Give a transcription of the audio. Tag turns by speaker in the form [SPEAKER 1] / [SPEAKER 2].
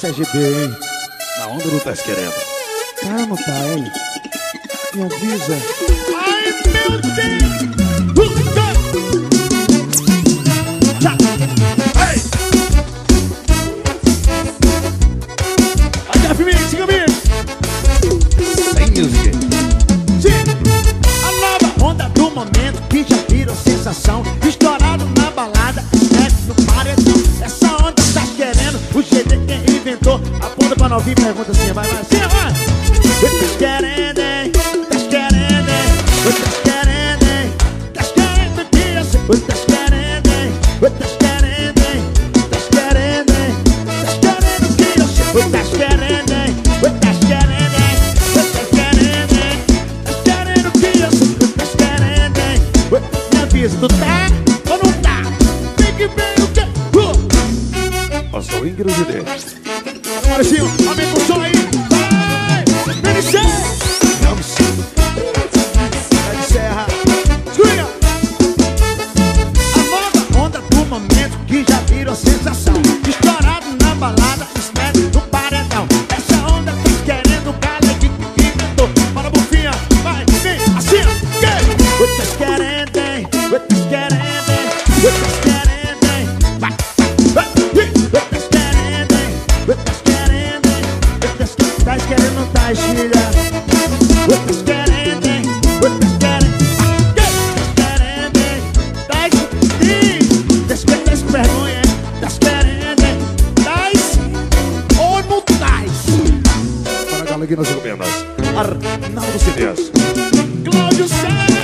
[SPEAKER 1] GD, hein?
[SPEAKER 2] Na onda não tá querendo.
[SPEAKER 1] Calma, pai. Me avisa. Ai, meu Deus! Tá. Ei! Aí, Jeff Mix, siga comigo!
[SPEAKER 2] Sem music.
[SPEAKER 1] Sim! A nova onda do momento que já virou sensação Novinha e pergunta assim, vai, vai, assim, vai Tá querendo, hein? Tá querendo, hein? Tá querendo, hein? Tá querendo que eu sei Tá querendo, hein? Tá querendo, hein? Tá querendo, hein? Tá querendo que eu sei Tá querendo, hein? Tá querendo, hein? Tá querendo, hein? Tá querendo que eu sei Tá querendo? Me avisa, tu tá ou não tá? Vem que vem o?
[SPEAKER 2] Uh! Sou o Ingrid GD.
[SPEAKER 1] Marcinho, aumenta o som aí. fantasia Outros querem, outros querem. Outros querem, das diz Despeita as vergonhas Das querem, das Ou não das
[SPEAKER 2] Para a galeguinhas e governas
[SPEAKER 1] Arnaldo Cilias. Cláudio Sérgio